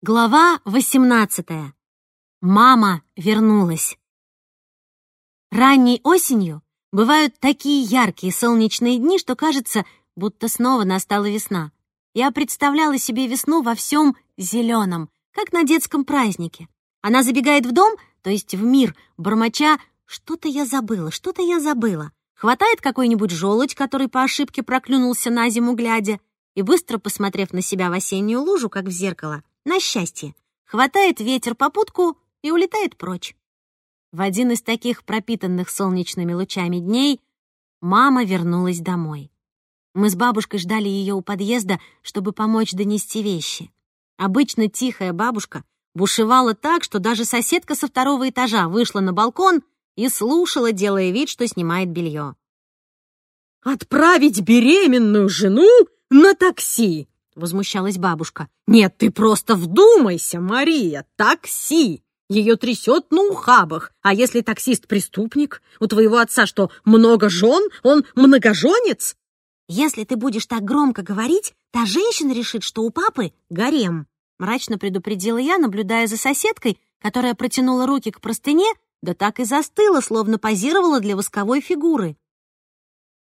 Глава 18. Мама вернулась. Ранней осенью бывают такие яркие солнечные дни, что кажется, будто снова настала весна. Я представляла себе весну во всем зеленом, как на детском празднике. Она забегает в дом, то есть в мир, бормоча «что-то я забыла, что-то я забыла». Хватает какой-нибудь желудь, который по ошибке проклюнулся на зиму глядя, и, быстро посмотрев на себя в осеннюю лужу, как в зеркало, на счастье, хватает ветер попутку и улетает прочь. В один из таких пропитанных солнечными лучами дней мама вернулась домой. Мы с бабушкой ждали ее у подъезда, чтобы помочь донести вещи. Обычно тихая бабушка бушевала так, что даже соседка со второго этажа вышла на балкон и слушала, делая вид, что снимает белье. «Отправить беременную жену на такси!» Возмущалась бабушка. «Нет, ты просто вдумайся, Мария! Такси! Ее трясет на ухабах. А если таксист преступник? У твоего отца что, много жен? Он многоженец?» «Если ты будешь так громко говорить, та женщина решит, что у папы гарем», мрачно предупредила я, наблюдая за соседкой, которая протянула руки к простыне, да так и застыла, словно позировала для восковой фигуры.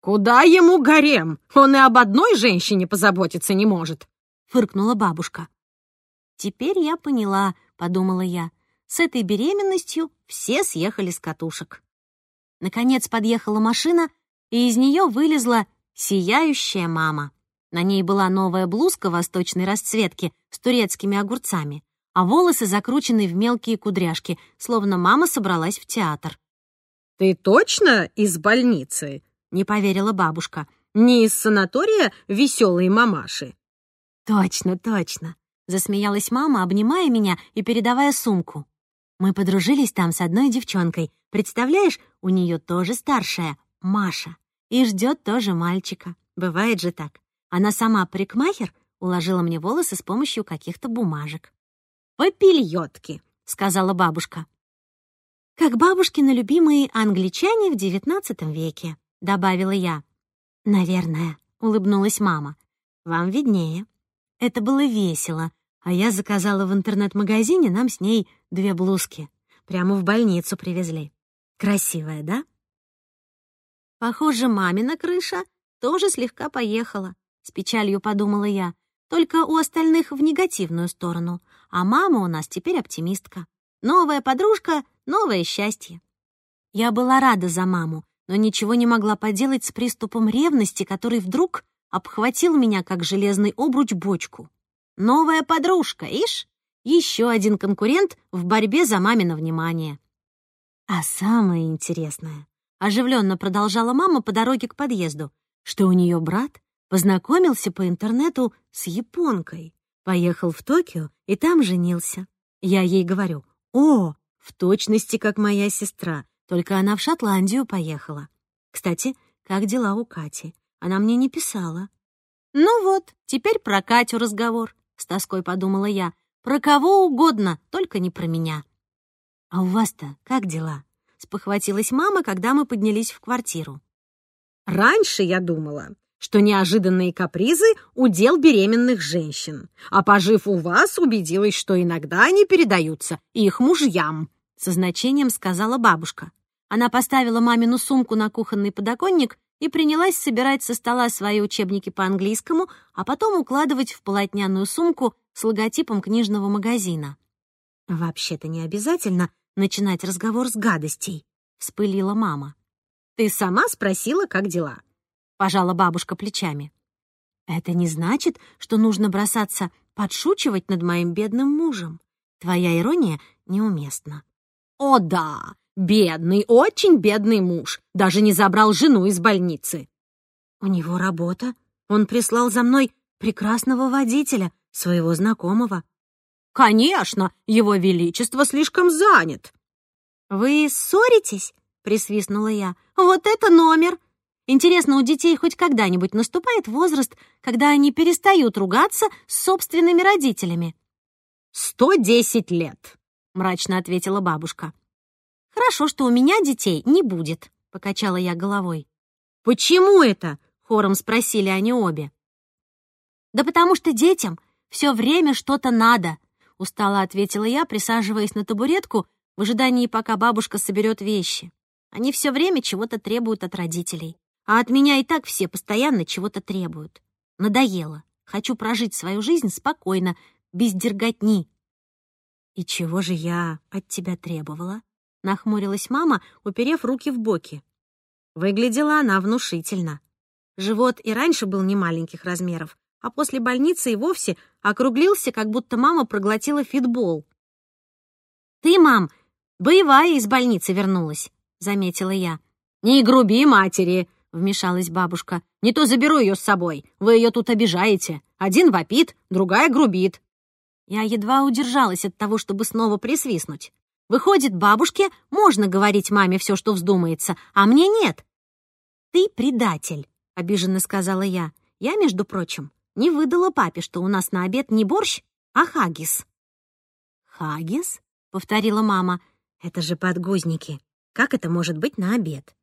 «Куда ему гарем? Он и об одной женщине позаботиться не может», — фыркнула бабушка. «Теперь я поняла», — подумала я. «С этой беременностью все съехали с катушек». Наконец подъехала машина, и из нее вылезла сияющая мама. На ней была новая блузка восточной расцветки с турецкими огурцами, а волосы закручены в мелкие кудряшки, словно мама собралась в театр. «Ты точно из больницы?» — не поверила бабушка. «Не из санатория веселые мамаши?» «Точно, точно», — засмеялась мама, обнимая меня и передавая сумку. «Мы подружились там с одной девчонкой. Представляешь, у нее тоже старшая, Маша, и ждет тоже мальчика. Бывает же так. Она сама парикмахер, уложила мне волосы с помощью каких-то бумажек. «Попельётки», — сказала бабушка. Как бабушкины любимые англичане в девятнадцатом веке. — добавила я. «Наверное», — улыбнулась мама. «Вам виднее». Это было весело, а я заказала в интернет-магазине нам с ней две блузки. Прямо в больницу привезли. Красивая, да? Похоже, мамина крыша тоже слегка поехала, с печалью подумала я. Только у остальных в негативную сторону, а мама у нас теперь оптимистка. Новая подружка — новое счастье. Я была рада за маму, но ничего не могла поделать с приступом ревности, который вдруг обхватил меня, как железный обруч, бочку. Новая подружка, ишь? Еще один конкурент в борьбе за мамино внимание. А самое интересное, оживленно продолжала мама по дороге к подъезду, что у нее брат познакомился по интернету с японкой, поехал в Токио и там женился. Я ей говорю, «О, в точности, как моя сестра, только она в Шотландию поехала. Кстати, как дела у Кати? Она мне не писала. Ну вот, теперь про Катю разговор, с тоской подумала я. Про кого угодно, только не про меня. А у вас-то как дела? Спохватилась мама, когда мы поднялись в квартиру. Раньше я думала, что неожиданные капризы — удел беременных женщин, а пожив у вас, убедилась, что иногда они передаются их мужьям, — со значением сказала бабушка. Она поставила мамину сумку на кухонный подоконник и принялась собирать со стола свои учебники по английскому, а потом укладывать в полотняную сумку с логотипом книжного магазина. «Вообще-то не обязательно начинать разговор с гадостей», — вспылила мама. «Ты сама спросила, как дела?» — пожала бабушка плечами. «Это не значит, что нужно бросаться подшучивать над моим бедным мужем. Твоя ирония неуместна». «О да, бедный, очень бедный муж. Даже не забрал жену из больницы». «У него работа. Он прислал за мной прекрасного водителя, своего знакомого». «Конечно, его величество слишком занят». «Вы ссоритесь?» — присвистнула я. «Вот это номер!» Интересно, у детей хоть когда-нибудь наступает возраст, когда они перестают ругаться с собственными родителями? «Сто десять лет», мрачно ответила бабушка. «Хорошо, что у меня детей не будет», — покачала я головой. «Почему это?» — хором спросили они обе. «Да потому что детям все время что-то надо. — устало ответила я, присаживаясь на табуретку в ожидании, пока бабушка соберет вещи. Они все время чего-то требуют от родителей. А от меня и так все постоянно чего-то требуют. Надоело. Хочу прожить свою жизнь спокойно, без дерготни. «И чего же я от тебя требовала?» — нахмурилась мама, уперев руки в боки. Выглядела она внушительно. Живот и раньше был немаленьких размеров, а после больницы и вовсе округлился, как будто мама проглотила фитбол. «Ты, мам, боевая из больницы вернулась», — заметила я. «Не груби матери», — вмешалась бабушка. «Не то заберу ее с собой. Вы ее тут обижаете. Один вопит, другая грубит». Я едва удержалась от того, чтобы снова присвистнуть. Выходит, бабушке можно говорить маме все, что вздумается, а мне нет. «Ты предатель», — обиженно сказала я. «Я, между прочим, не выдала папе, что у нас на обед не борщ, а хагис». «Хагис?» — повторила мама. «Это же подгузники. Как это может быть на обед?»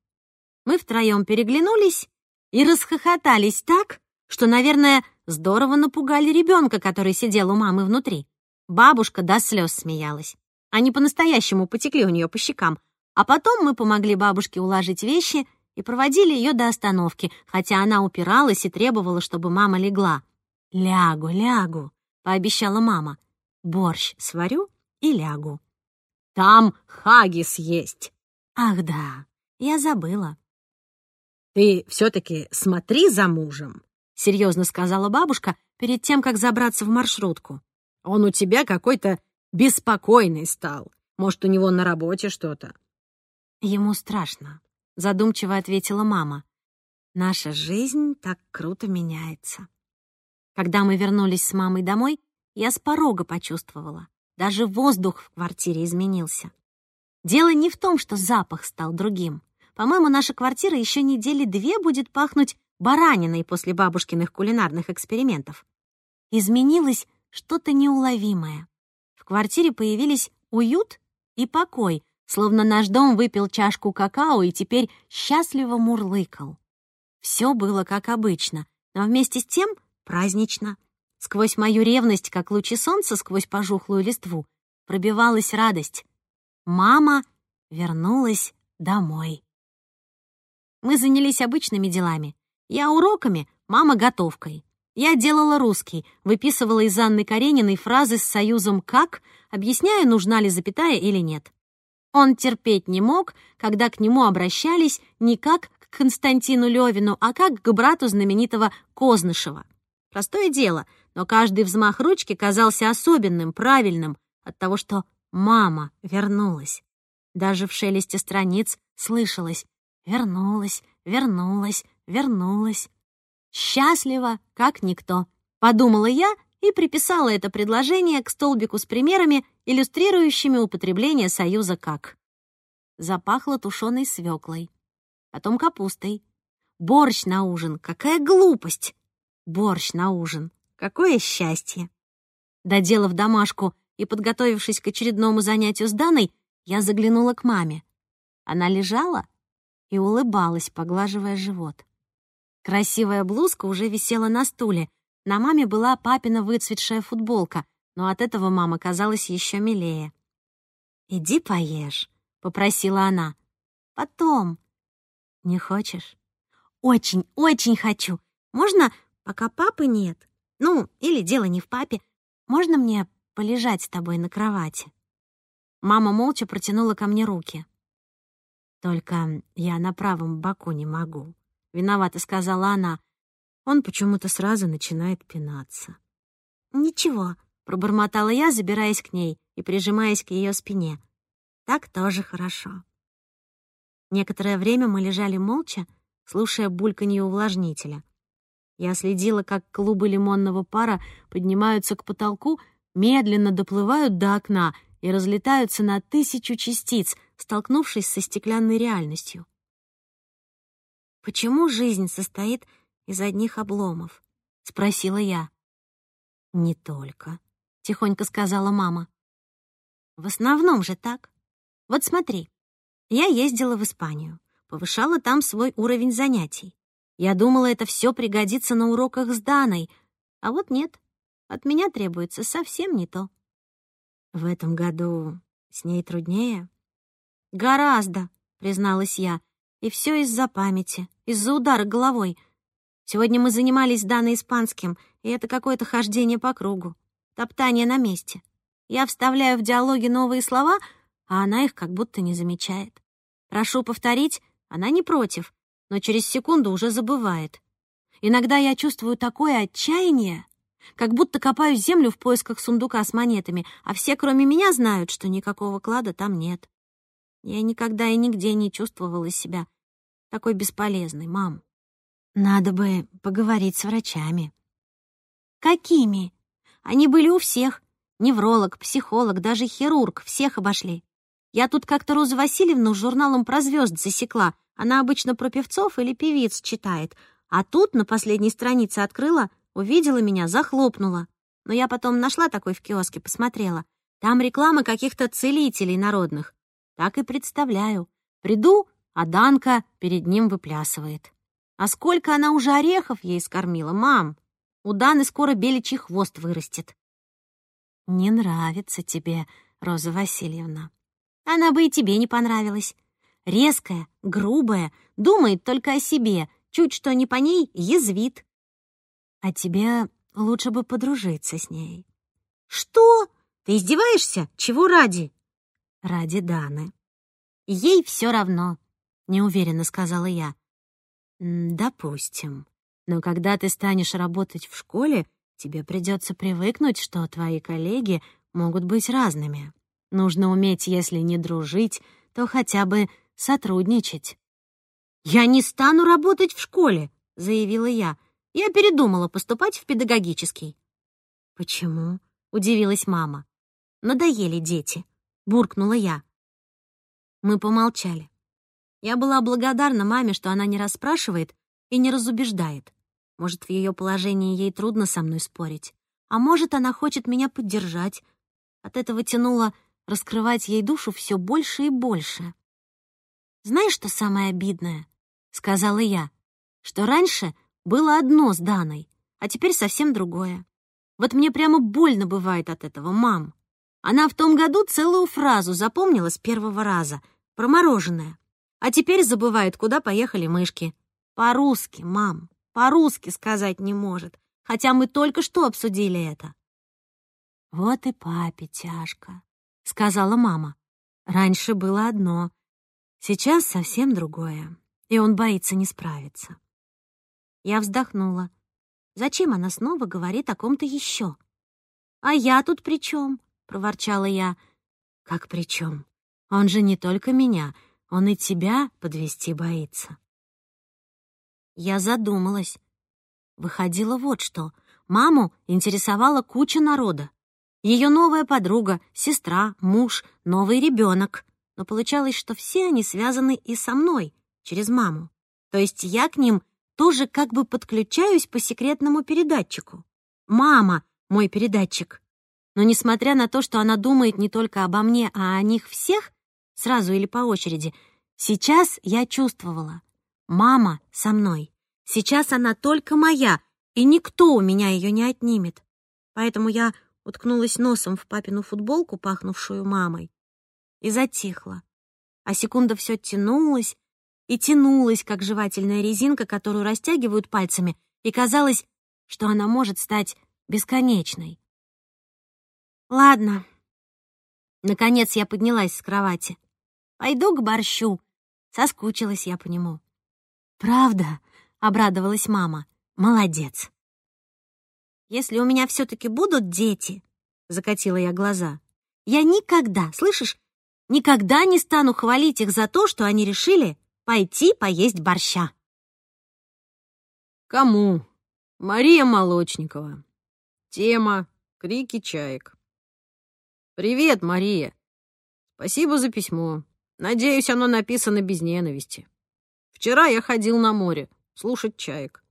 Мы втроем переглянулись и расхохотались так, что, наверное, здорово напугали ребенка, который сидел у мамы внутри. Бабушка до слез смеялась. Они по-настоящему потекли у нее по щекам. А потом мы помогли бабушке уложить вещи и проводили ее до остановки, хотя она упиралась и требовала, чтобы мама легла. «Лягу, лягу», — пообещала мама. «Борщ сварю и лягу». «Там хагис есть». «Ах да, я забыла». «Ты все-таки смотри за мужем», — серьезно сказала бабушка перед тем, как забраться в маршрутку. «Он у тебя какой-то беспокойный стал. Может, у него на работе что-то?» «Ему страшно», — задумчиво ответила мама. «Наша жизнь так круто меняется». Когда мы вернулись с мамой домой, я с порога почувствовала. Даже воздух в квартире изменился. Дело не в том, что запах стал другим. По-моему, наша квартира еще недели две будет пахнуть бараниной после бабушкиных кулинарных экспериментов. Изменилось что-то неуловимое. В квартире появились уют и покой, словно наш дом выпил чашку какао и теперь счастливо мурлыкал. Все было как обычно, но вместе с тем празднично. Сквозь мою ревность, как лучи солнца сквозь пожухлую листву, пробивалась радость. Мама вернулась домой. Мы занялись обычными делами. Я уроками, мама готовкой. Я делала русский, выписывала из Анны Карениной фразы с союзом «как», объясняя, нужна ли запятая или нет. Он терпеть не мог, когда к нему обращались не как к Константину Левину, а как к брату знаменитого Кознышева. Простое дело, но каждый взмах ручки казался особенным, правильным, от того, что мама вернулась. Даже в шелесте страниц слышалось «вернулась, вернулась, вернулась». Счастлива, как никто, подумала я и приписала это предложение к столбику с примерами, иллюстрирующими употребление союза «как». Запахло тушеной свеклой, потом капустой. Борщ на ужин, какая глупость! Борщ на ужин, какое счастье! Доделав домашку и подготовившись к очередному занятию с Даной, я заглянула к маме. Она лежала и улыбалась, поглаживая живот. Красивая блузка уже висела на стуле, на маме была папина выцветшая футболка, но от этого мама казалась еще милее. «Иди поешь», — попросила она. «Потом». «Не хочешь?» «Очень, очень хочу. Можно, пока папы нет? Ну, или дело не в папе. Можно мне полежать с тобой на кровати?» Мама молча протянула ко мне руки. «Только я на правом боку не могу», — виновато сказала она. Он почему-то сразу начинает пинаться. «Ничего», — пробормотала я, забираясь к ней и прижимаясь к ее спине. «Так тоже хорошо». Некоторое время мы лежали молча, слушая бульканье увлажнителя. Я следила, как клубы лимонного пара поднимаются к потолку, медленно доплывают до окна и разлетаются на тысячу частиц, столкнувшись со стеклянной реальностью. Почему жизнь состоит из одних обломов?» — спросила я. «Не только», — тихонько сказала мама. «В основном же так. Вот смотри, я ездила в Испанию, повышала там свой уровень занятий. Я думала, это все пригодится на уроках с Даной, а вот нет, от меня требуется совсем не то. В этом году с ней труднее? Гораздо, призналась я. И все из-за памяти, из-за удара головой. Сегодня мы занимались Даной испанским, и это какое-то хождение по кругу, топтание на месте. Я вставляю в диалоги новые слова, а она их как будто не замечает. Прошу повторить, она не против, но через секунду уже забывает. Иногда я чувствую такое отчаяние, как будто копаю землю в поисках сундука с монетами, а все, кроме меня, знают, что никакого клада там нет. Я никогда и нигде не чувствовала себя такой бесполезной, мам. Надо бы поговорить с врачами. Какими? Они были у всех. Невролог, психолог, даже хирург, всех обошли. Я тут как-то Розу Васильевну журналом про звезд засекла. Она обычно про певцов или певиц читает. А тут на последней странице открыла — Увидела меня, захлопнула. Но я потом нашла такой в киоске, посмотрела. Там реклама каких-то целителей народных. Так и представляю. Приду, а Данка перед ним выплясывает. А сколько она уже орехов ей скормила, мам? У Даны скоро беличий хвост вырастет. Не нравится тебе, Роза Васильевна. Она бы и тебе не понравилась. Резкая, грубая, думает только о себе, чуть что не по ней язвит. А тебе лучше бы подружиться с ней. Что? Ты издеваешься? Чего ради? Ради Даны. Ей все равно, неуверенно сказала я. Допустим. Но когда ты станешь работать в школе, тебе придется привыкнуть, что твои коллеги могут быть разными. Нужно уметь, если не дружить, то хотя бы сотрудничать. «Я не стану работать в школе», — заявила я. Я передумала поступать в педагогический. «Почему?» — удивилась мама. «Надоели дети», — буркнула я. Мы помолчали. Я была благодарна маме, что она не расспрашивает и не разубеждает. Может, в ее положении ей трудно со мной спорить. А может, она хочет меня поддержать. От этого тянуло раскрывать ей душу все больше и больше. «Знаешь, что самое обидное?» — сказала я. «Что раньше было одно с Даной, а теперь совсем другое. Вот мне прямо больно бывает от этого, мам. Она в том году целую фразу запомнила с первого раза, про мороженое. А теперь забывает, куда поехали мышки. По-русски, мам, по-русски сказать не может, хотя мы только что обсудили это. «Вот и папе тяжко», — сказала мама. «Раньше было одно, сейчас совсем другое, и он боится не справиться. Я вздохнула. Зачем она снова говорит о ком-то еще? «А я тут при чем? проворчала я. «Как при чем? Он же не только меня, он и тебя подвести боится». Я задумалась. Выходило вот что. Маму интересовала куча народа. Ее новая подруга, сестра, муж, новый ребенок. Но получалось, что все они связаны и со мной, через маму. То есть я к ним тоже как бы подключаюсь по секретному передатчику. Мама — мой передатчик. Но несмотря на то, что она думает не только обо мне, а о них всех, сразу или по очереди, сейчас я чувствовала. Мама со мной. Сейчас она только моя, и никто у меня ее не отнимет. Поэтому я уткнулась носом в папину футболку, пахнувшую мамой, и затихла. А секунда все тянулась, и тянулась, как жевательная резинка, которую растягивают пальцами, и казалось, что она может стать бесконечной. «Ладно». Наконец я поднялась с кровати. «Пойду к борщу». Соскучилась я по нему. «Правда?» — обрадовалась мама. «Молодец». «Если у меня все-таки будут дети», — закатила я глаза, «я никогда, слышишь, никогда не стану хвалить их за то, что они решили пойти поесть борща. Кому? Мария Молочникова. Тема «Крики чаек». Привет, Мария. Спасибо за письмо. Надеюсь, оно написано без ненависти. Вчера я ходил на море слушать чаек.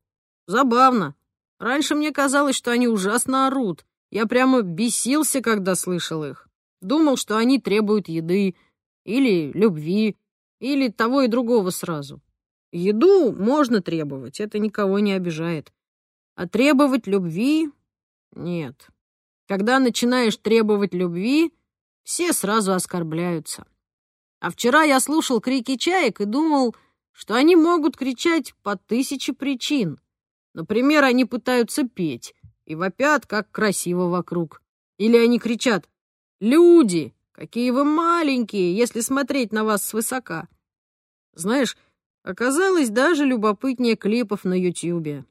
Забавно. Раньше мне казалось, что они ужасно орут. Я прямо бесился, когда слышал их. Думал, что они требуют еды или любви, или того и другого сразу. Еду можно требовать, это никого не обижает. А требовать любви — нет. Когда начинаешь требовать любви, все сразу оскорбляются. А вчера я слушал крики чаек и думал, что они могут кричать по тысяче причин. Например, они пытаются петь и вопят, как красиво вокруг. Или они кричат «Люди, какие вы маленькие, если смотреть на вас свысока!» Знаешь, оказалось даже любопытнее клипов на Ютьюбе.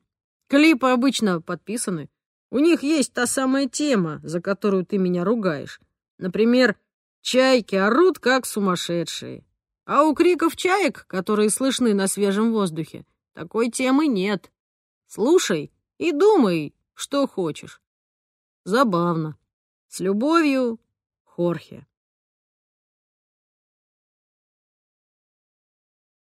Клипы обычно подписаны. У них есть та самая тема, за которую ты меня ругаешь. Например, чайки орут, как сумасшедшие. А у криков чаек, которые слышны на свежем воздухе, такой темы нет. Слушай и думай, что хочешь. Забавно. С любовью, Хорхе.